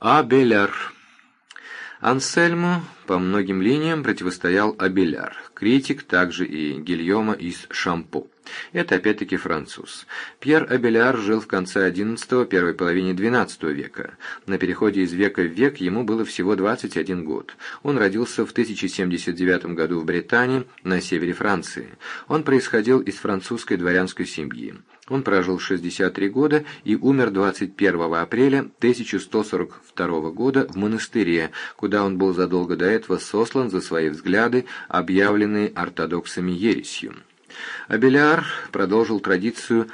Абеляр. Ансельму по многим линиям противостоял Абеляр, критик также и Гильома из Шампу. Это опять-таки француз. Пьер Абеляр жил в конце XI – первой половине XII века. На переходе из века в век ему было всего 21 год. Он родился в 1079 году в Британии, на севере Франции. Он происходил из французской дворянской семьи. Он прожил 63 года и умер 21 апреля 1142 года в монастыре, куда он был задолго до этого сослан за свои взгляды, объявленные ортодоксами ересью. Абеляр продолжил традицию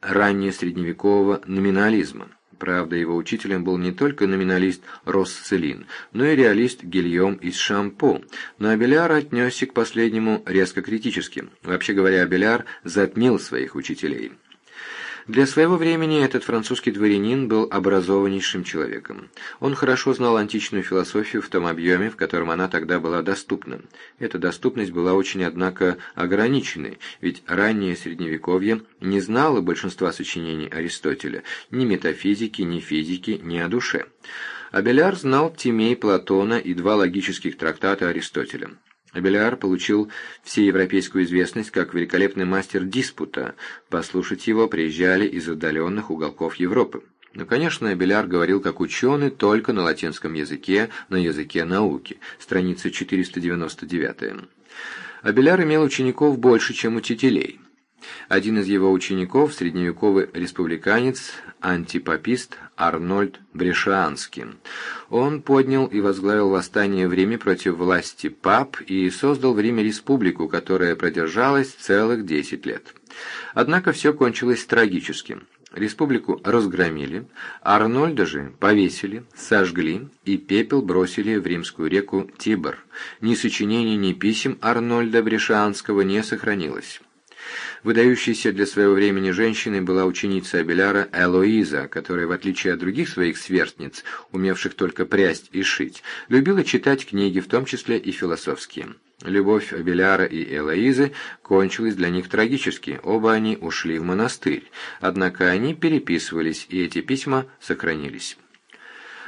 раннесредневекового номинализма. Правда, его учителем был не только номиналист Россцелин, но и реалист Гильем из Шампо, но Абеляр отнесся к последнему резко критически. Вообще говоря, Абеляр затмил своих учителей. Для своего времени этот французский дворянин был образованнейшим человеком. Он хорошо знал античную философию в том объеме, в котором она тогда была доступна. Эта доступность была очень, однако, ограниченной, ведь раннее Средневековье не знало большинства сочинений Аристотеля, ни метафизики, ни физики, ни о душе. Абеляр знал Тимей Платона и два логических трактата Аристотеля. Абеляр получил всеевропейскую известность как великолепный мастер диспута. Послушать его приезжали из отдаленных уголков Европы. Но, конечно, Абеляр говорил как ученый только на латинском языке, на языке науки. Страница 499. Абеляр имел учеников больше, чем учителей. Один из его учеников, средневековый республиканец, антипапист Арнольд Брешианский. Он поднял и возглавил восстание в Риме против власти пап и создал в Риме республику, которая продержалась целых десять лет. Однако все кончилось трагически. Республику разгромили, Арнольда же повесили, сожгли и пепел бросили в римскую реку Тибр. Ни сочинений, ни писем Арнольда Брешианского не сохранилось. Выдающейся для своего времени женщиной была ученица Абеляра Элоиза, которая, в отличие от других своих сверстниц, умевших только прясть и шить, любила читать книги, в том числе и философские. Любовь Абеляра и Элоизы кончилась для них трагически, оба они ушли в монастырь, однако они переписывались, и эти письма сохранились.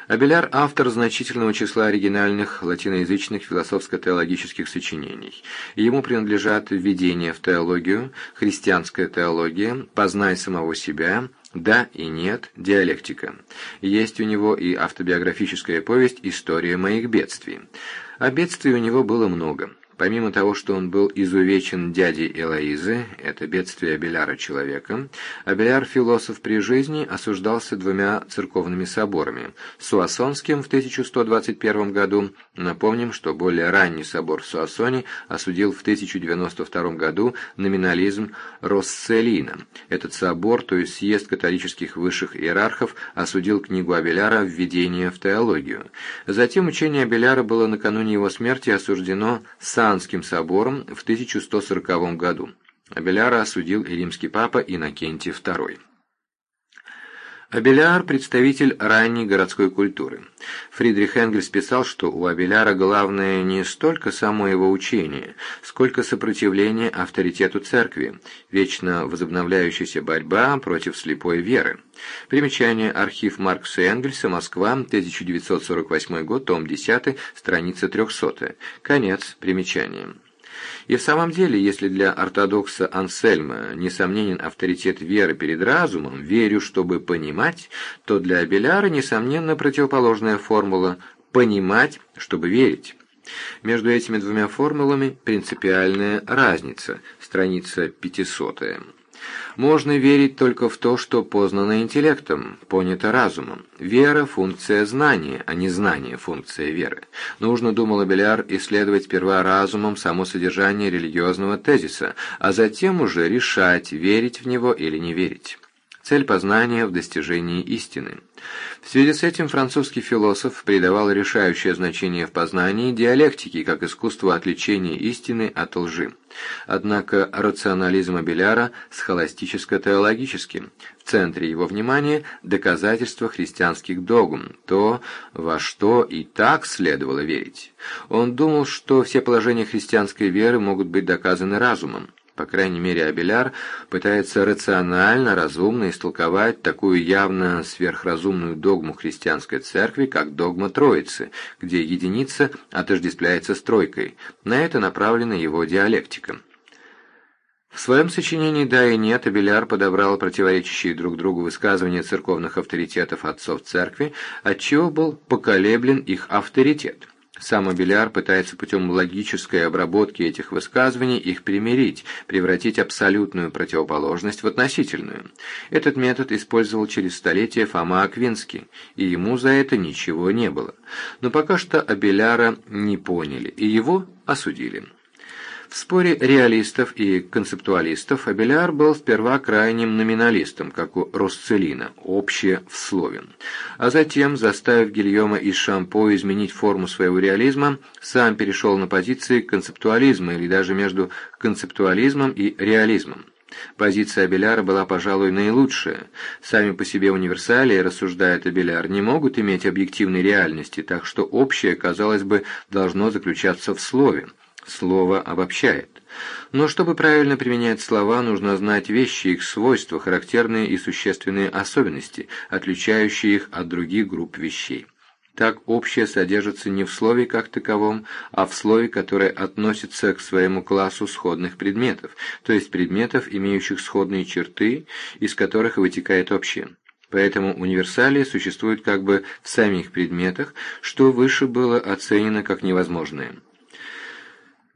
Абеляр – автор значительного числа оригинальных латиноязычных философско-теологических сочинений. Ему принадлежат «Введение в теологию», «Христианская теология», «Познай самого себя», «Да и нет», «Диалектика». Есть у него и автобиографическая повесть «История моих бедствий». А бедствий у него было много. Помимо того, что он был изувечен дядей Элоизы, это бедствие Абеляра человека, Абеляр, философ при жизни, осуждался двумя церковными соборами. Суассонским в 1121 году, напомним, что более ранний собор Суассони осудил в 1092 году номинализм Росселина. Этот собор, то есть съезд католических высших иерархов, осудил книгу Абеляра «Введение в теологию». Затем учение Абеляра было накануне его смерти осуждено сам Лиссабонским собором в 1140 году. Абеляра осудил римский папа Иннокентий II. Абеляр – представитель ранней городской культуры. Фридрих Энгельс писал, что у Абеляра главное не столько само его учение, сколько сопротивление авторитету церкви, вечно возобновляющаяся борьба против слепой веры. Примечание «Архив Маркса и Энгельса. Москва. 1948 год. Том 10. Страница 300». Конец примечания. И в самом деле, если для ортодокса Ансельма несомненен авторитет веры перед разумом, верю, чтобы понимать, то для Абеляра, несомненно, противоположная формула «понимать, чтобы верить». Между этими двумя формулами принципиальная разница, страница 500. Можно верить только в то, что познано интеллектом, понято разумом. Вера – функция знания, а не знание – функция веры. Нужно, думал Абеляр, исследовать сперва разумом само содержание религиозного тезиса, а затем уже решать, верить в него или не верить. Цель познания в достижении истины. В связи с этим французский философ придавал решающее значение в познании диалектики как искусству отличения истины от лжи. Однако рационализм Абеляра схоластическо-теологическим. В центре его внимания доказательства христианских догм, то, во что и так следовало верить. Он думал, что все положения христианской веры могут быть доказаны разумом. По крайней мере, Абеляр пытается рационально, разумно истолковать такую явно сверхразумную догму христианской церкви, как догма Троицы, где единица отождествляется с тройкой. На это направлена его диалектика. В своем сочинении «Да и нет» Абеляр подобрал противоречащие друг другу высказывания церковных авторитетов отцов церкви, отчего был поколеблен их авторитет. Сам Абеляр пытается путем логической обработки этих высказываний их примирить, превратить абсолютную противоположность в относительную. Этот метод использовал через столетия Фома Аквинский, и ему за это ничего не было. Но пока что Абеляра не поняли, и его осудили. В споре реалистов и концептуалистов Абеляр был сперва крайним номиналистом, как у Росцелина, общее в слове. А затем, заставив Гильома и Шампо изменить форму своего реализма, сам перешел на позиции концептуализма или даже между концептуализмом и реализмом. Позиция Абеляра была, пожалуй, наилучшая. Сами по себе универсалии, рассуждает Абеляр, не могут иметь объективной реальности, так что общее, казалось бы, должно заключаться в слове. Слово обобщает. Но чтобы правильно применять слова, нужно знать вещи, их свойства, характерные и существенные особенности, отличающие их от других групп вещей. Так общее содержится не в слове как таковом, а в слове, которое относится к своему классу сходных предметов, то есть предметов, имеющих сходные черты, из которых вытекает общее. Поэтому универсалии существуют как бы в самих предметах, что выше было оценено как невозможное.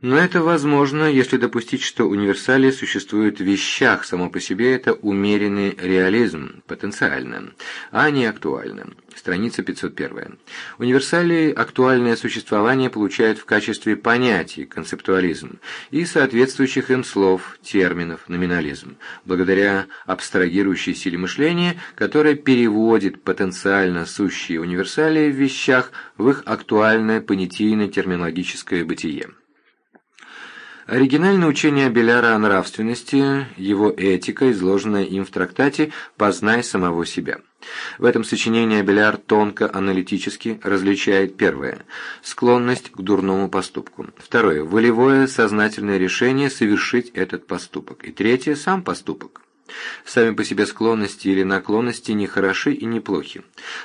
Но это возможно, если допустить, что универсалия существует в вещах, само по себе это умеренный реализм, потенциально, а не актуально. Страница 501. Универсалии актуальное существование получают в качестве понятий, концептуализм, и соответствующих им слов, терминов, номинализм, благодаря абстрагирующей силе мышления, которая переводит потенциально сущие универсалии в вещах в их актуальное понятийно-терминологическое бытие. Оригинальное учение Беляра о нравственности, его этика, изложенная им в трактате «Познай самого себя». В этом сочинении Беляр тонко аналитически различает первое – склонность к дурному поступку, второе – волевое сознательное решение совершить этот поступок, и третье – сам поступок. Сами по себе склонности или наклонности не хороши и не плохи.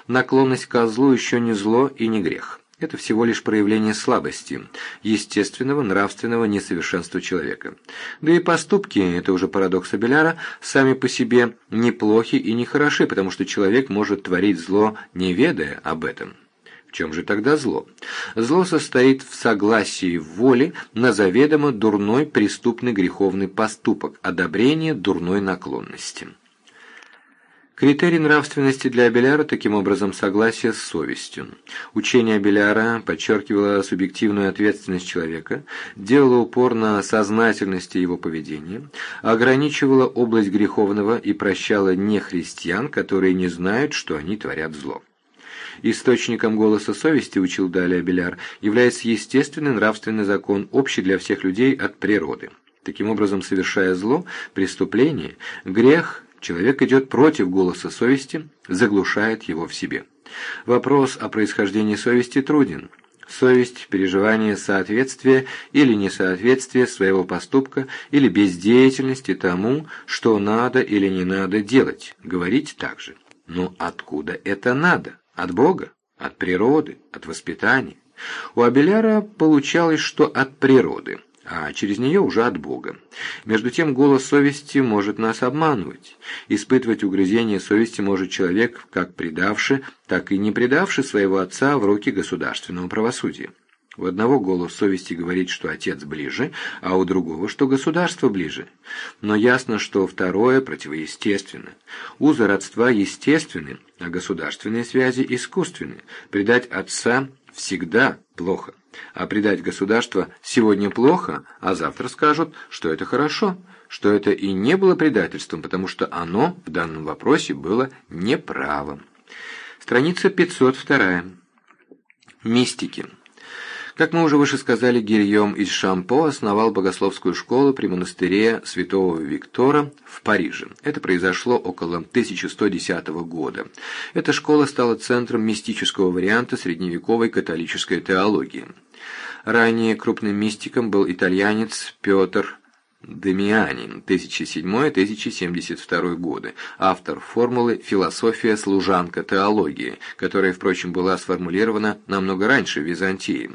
Наклонность к злу еще не зло и не грех. Это всего лишь проявление слабости, естественного нравственного несовершенства человека. Да и поступки, это уже парадокс Абеляра, сами по себе неплохи и не хороши, потому что человек может творить зло, не ведая об этом. В чем же тогда зло? Зло состоит в согласии в воле на заведомо дурной преступный греховный поступок, одобрение дурной наклонности. Критерий нравственности для Абеляра таким образом согласие с совестью. Учение Абеляра подчеркивало субъективную ответственность человека, делало упор на сознательности его поведения, ограничивало область греховного и прощало нехристиан, которые не знают, что они творят зло. Источником голоса совести, учил далее Абеляр, является естественный нравственный закон, общий для всех людей от природы. Таким образом, совершая зло, преступление, грех Человек идет против голоса совести, заглушает его в себе. Вопрос о происхождении совести труден. Совесть – переживание соответствия или несоответствия своего поступка или бездеятельности тому, что надо или не надо делать, говорить также. Но откуда это надо? От Бога? От природы? От воспитания? У Абеляра получалось, что от природы – а через нее уже от Бога. Между тем голос совести может нас обманывать. Испытывать угрызение совести может человек, как предавший, так и не предавший своего отца в руки государственного правосудия. У одного голос совести говорит, что отец ближе, а у другого, что государство ближе. Но ясно, что второе противоестественно. Узы родства естественны, а государственные связи искусственны. Предать отца всегда плохо. А предать государство сегодня плохо, а завтра скажут, что это хорошо, что это и не было предательством, потому что оно в данном вопросе было неправым. Страница 502. Мистики. Как мы уже выше сказали, Гильем из Шампо основал богословскую школу при монастыре святого Виктора в Париже. Это произошло около 1110 года. Эта школа стала центром мистического варианта средневековой католической теологии. Ранее крупным мистиком был итальянец Петр Демиани, 1007-1072 годы, автор формулы «Философия служанка теологии», которая, впрочем, была сформулирована намного раньше в Византии.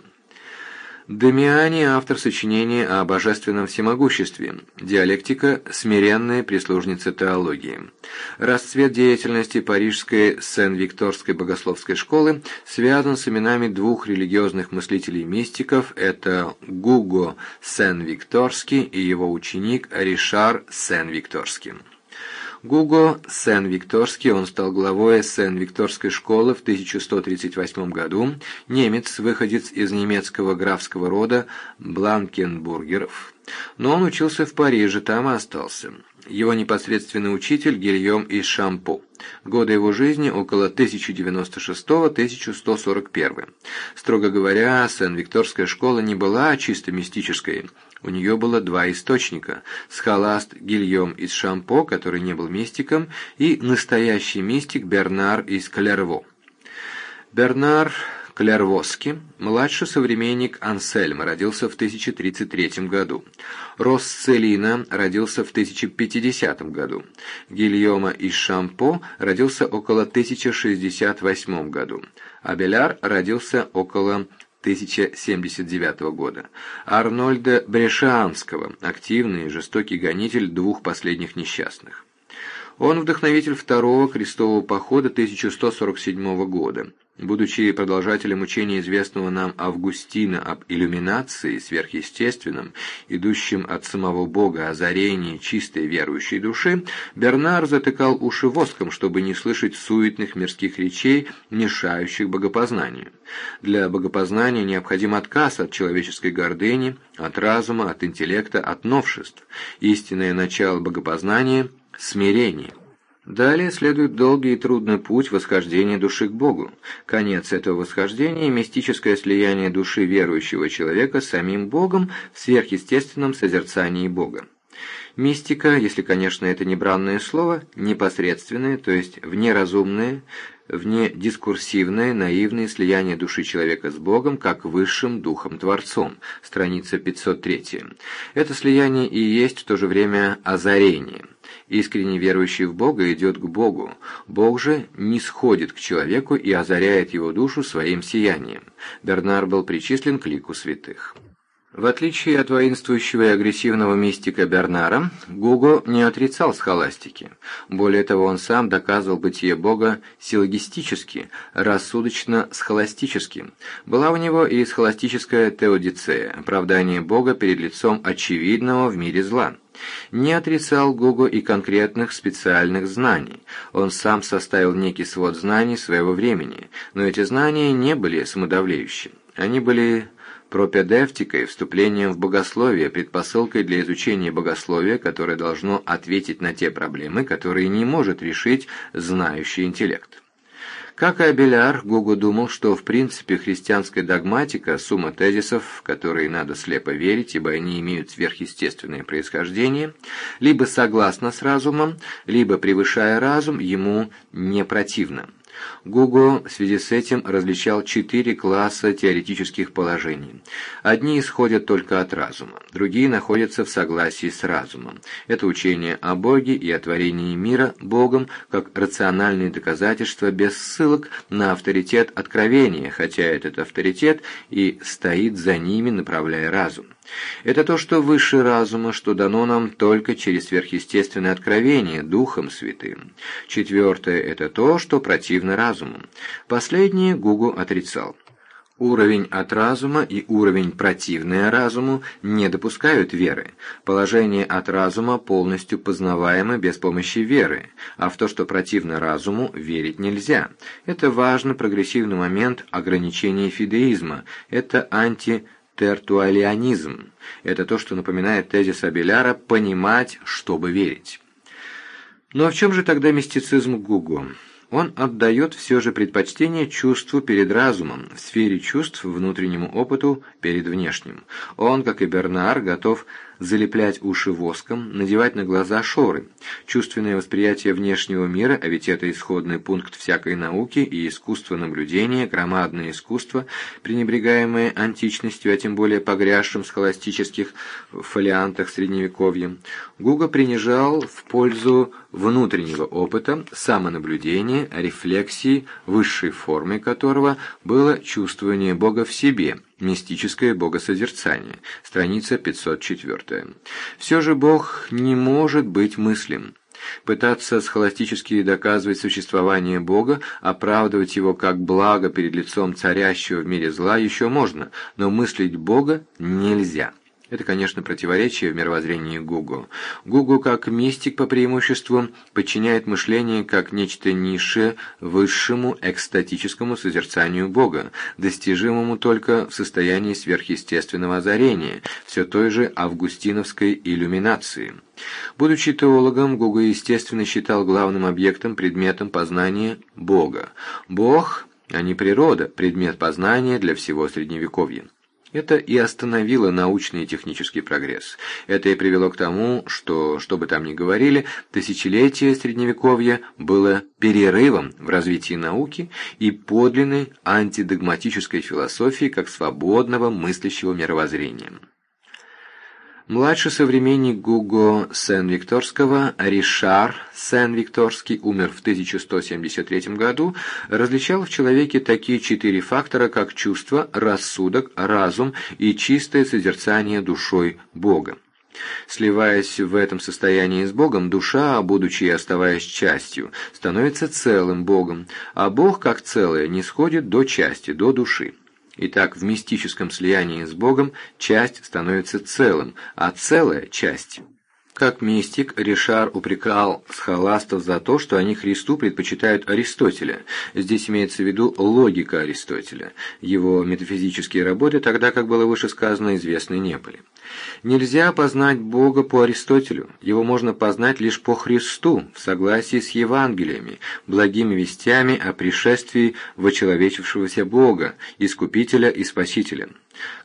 Демиани – автор сочинения о божественном всемогуществе, диалектика – смиренная прислужница теологии. Расцвет деятельности парижской Сен-Викторской богословской школы связан с именами двух религиозных мыслителей-мистиков – это Гуго Сен-Викторский и его ученик Ришар Сен-Викторский. Гуго Сен-Викторский, он стал главой Сен-Викторской школы в 1138 году, немец, выходец из немецкого графского рода Бланкенбургеров. Но он учился в Париже, там и остался. Его непосредственный учитель Гильем из Шампо. Годы его жизни около 1096-1141. Строго говоря, Сен-Викторская школа не была чисто мистической. У нее было два источника – схоласт Гильем из Шампо, который не был мистиком, и настоящий мистик Бернар из Клерво. Бернар Клервоски, младший современник Ансельма, родился в 1033 году. Росцелина родился в 1050 году. Гильома из Шампо родился около 1068 году. Абеляр родился около 1079 года, Арнольда Брешанского, активный и жестокий гонитель двух последних несчастных. Он вдохновитель второго крестового похода 1147 года. Будучи продолжателем учения известного нам Августина об иллюминации, сверхъестественном, идущем от самого Бога озарении чистой верующей души, Бернар затыкал уши воском, чтобы не слышать суетных мирских речей, мешающих богопознанию. Для богопознания необходим отказ от человеческой гордыни, от разума, от интеллекта, от новшеств. Истинное начало богопознания – смирение. Далее следует долгий и трудный путь восхождения души к Богу. Конец этого восхождения – мистическое слияние души верующего человека с самим Богом в сверхъестественном созерцании Бога. Мистика, если, конечно, это не бранное слово, непосредственное, то есть внеразумное, внедискурсивное, наивное слияние души человека с Богом как высшим духом-творцом, страница 503. Это слияние и есть в то же время озарение. Искренне верующий в Бога идет к Богу, Бог же не сходит к человеку и озаряет его душу своим сиянием. Бернар был причислен к лику святых. В отличие от воинствующего и агрессивного мистика Бернара, Гуго не отрицал схоластики. Более того, он сам доказывал бытие Бога силлогистически, рассудочно-схоластически. Была у него и схоластическая теодицея, оправдание Бога перед лицом очевидного в мире зла. Не отрицал Гуго и конкретных специальных знаний. Он сам составил некий свод знаний своего времени, но эти знания не были самодавлеющими. Они были пропедевтикой, вступлением в богословие, предпосылкой для изучения богословия, которое должно ответить на те проблемы, которые не может решить знающий интеллект. Как и Абеляр, Гуго думал, что в принципе христианская догматика – сумма тезисов, в которые надо слепо верить, ибо они имеют сверхъестественное происхождение, либо согласно с разумом, либо превышая разум, ему не противна. Гуго в связи с этим различал четыре класса теоретических положений. Одни исходят только от разума, другие находятся в согласии с разумом. Это учение о Боге и о творении мира Богом как рациональные доказательства без ссылок на авторитет откровения, хотя этот авторитет и стоит за ними, направляя разум. Это то, что выше разума, что дано нам только через сверхъестественное откровение Духом Святым. Четвертое – это то, что противно разуму. Последнее Гугу отрицал. Уровень от разума и уровень противное разуму не допускают веры. Положение от разума полностью познаваемо без помощи веры, а в то, что противно разуму, верить нельзя. Это важный прогрессивный момент ограничения фидеизма, это анти Тертуалианизм – это то, что напоминает тезис Абеляра «понимать, чтобы верить». Но в чем же тогда мистицизм Гуго? Он отдает все же предпочтение чувству перед разумом, в сфере чувств внутреннему опыту перед внешним. Он, как и Бернар, готов залеплять уши воском, надевать на глаза шоры. Чувственное восприятие внешнего мира, а ведь это исходный пункт всякой науки и искусство наблюдения, громадное искусство, пренебрегаемое античностью, а тем более погрязшим в схоластических фолиантах Средневековья, Гуга принижал в пользу внутреннего опыта, самонаблюдения, рефлексии, высшей формой которого было чувствование Бога в себе, мистическое богосозерцание, страница 504. Все же Бог не может быть мыслим. Пытаться схоластически доказывать существование Бога, оправдывать его как благо перед лицом царящего в мире зла еще можно, но мыслить Бога нельзя. Это, конечно, противоречие в мировоззрении Гугу. Гугу, как мистик по преимуществу, подчиняет мышление как нечто низшее высшему экстатическому созерцанию Бога, достижимому только в состоянии сверхъестественного озарения, все той же августиновской иллюминации. Будучи теологом, Гугу, естественно, считал главным объектом, предметом познания Бога. Бог, а не природа, предмет познания для всего Средневековья. Это и остановило научный и технический прогресс. Это и привело к тому, что, что бы там ни говорили, тысячелетие Средневековья было перерывом в развитии науки и подлинной антидогматической философии как свободного мыслящего мировоззрения. Младший современник Гуго Сен-Викторского, Ришар Сен-Викторский, умер в 1173 году, различал в человеке такие четыре фактора, как чувство, рассудок, разум и чистое созерцание душой Бога. Сливаясь в этом состоянии с Богом, душа, будучи и оставаясь частью, становится целым Богом, а Бог как целое не сходит до части, до души. Итак, в мистическом слиянии с Богом часть становится целым, а целая – частью. Как мистик, Ришар упрекал схоластов за то, что они Христу предпочитают Аристотеля. Здесь имеется в виду логика Аристотеля. Его метафизические работы, тогда, как было выше сказано, известны не были. Нельзя познать Бога по Аристотелю, его можно познать лишь по Христу, в согласии с Евангелиями, благими вестями о пришествии вочеловечившегося Бога, Искупителя и Спасителя.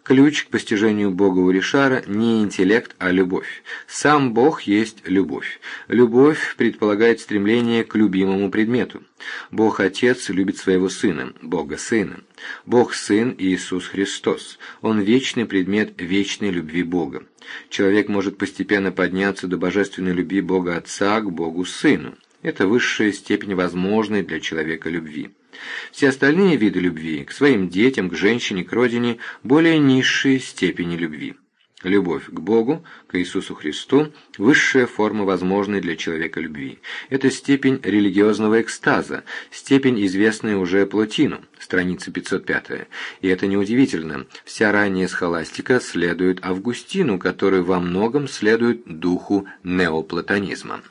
Ключ к постижению Бога у не интеллект, а любовь. Сам Бог есть любовь. Любовь предполагает стремление к любимому предмету. Бог Отец любит своего Сына, Бога Сына. Бог Сын Иисус Христос. Он вечный предмет вечной любви Бога. Человек может постепенно подняться до божественной любви Бога Отца к Богу Сыну. Это высшая степень возможной для человека любви. Все остальные виды любви, к своим детям, к женщине, к родине, более низшие степени любви. Любовь к Богу, к Иисусу Христу – высшая форма возможной для человека любви. Это степень религиозного экстаза, степень, известная уже Плотину, страница 505. И это неудивительно, вся ранняя схоластика следует Августину, который во многом следует духу неоплатонизма.